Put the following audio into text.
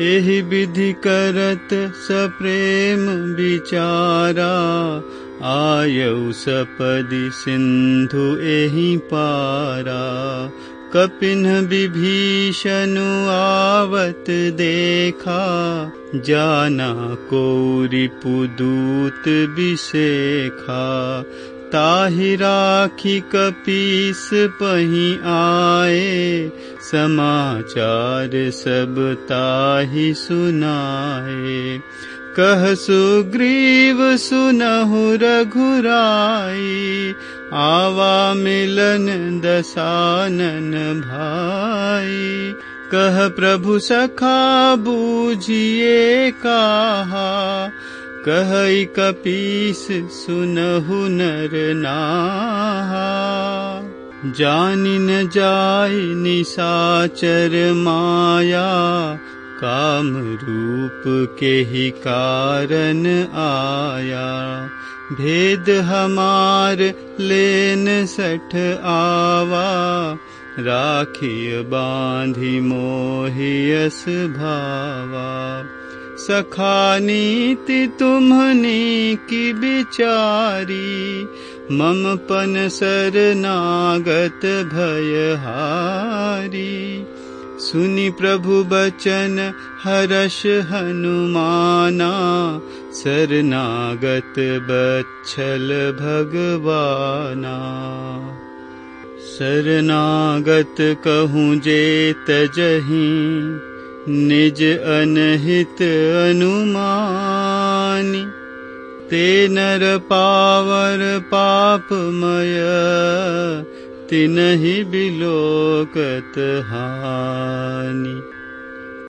एहि विधि करत सप्रेम विचारा आयौ सपदि सिन्धु एहि पारा। कपिन विभीषण आवत देखा जाना कोरि पुदूत विशेखा। ताहि राखी कपीस पही आए समाचार सब ताहि सुनाए। कह सुग्रीव सुनहु रघुराई आवा मिलन दसानन भाई कह प्रभु सखा बूझिए कहा। कह कपीस सुनहु नर नाहा जानि न जाय निशाचर माया काम रूप के ही कारण आया। भेद हमार लेन सठ आवा राखिय बांधि मोहियस भावा। सखा नीति तुम्हनी की बिचारी मम पन शरनागत भयहारी। सुनि प्रभु बचन हरष हनुमाना। शरनागत बच्छल भगवाना। शरनागत कहूँ जे तजही निज अनहित अनुमानि ते नर पावर पापमय तिनहि बिलोकत हानि